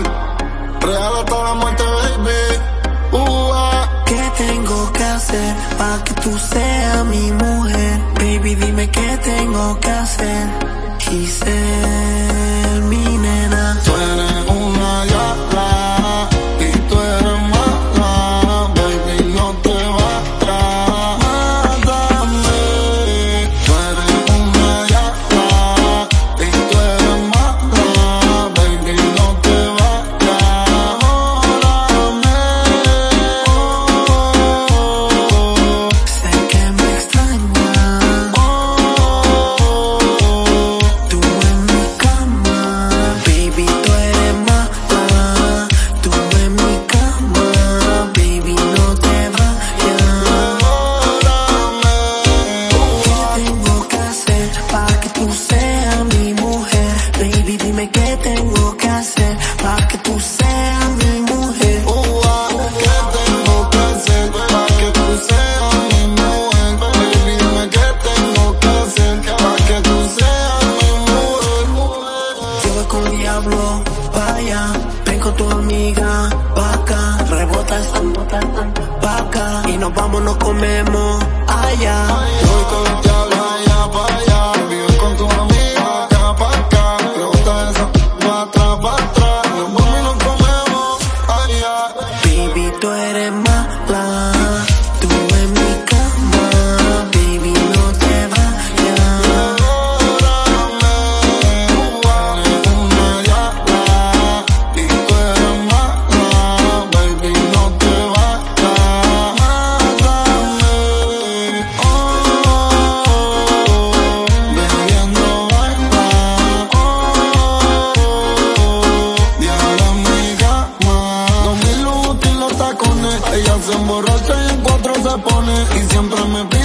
mujer. Real hasta la muerte, baby. Uh. ¿Qué tengo que hacer para que tú seas mi mujer? Baby, dime qué tengo que hacer. Y ser con diablo, vaya, ven con tu amiga, pa' acá, rebota esa bota, pa' acá, y nos vamos, nos comemos, allá. Voy con el diablo allá para allá. Vive con tu amiga acá para acá. Rebota esa pa' atrás, pa' atrás. Nos vamos y nos comemos allá. Baby, tú eres mala, Y siempre me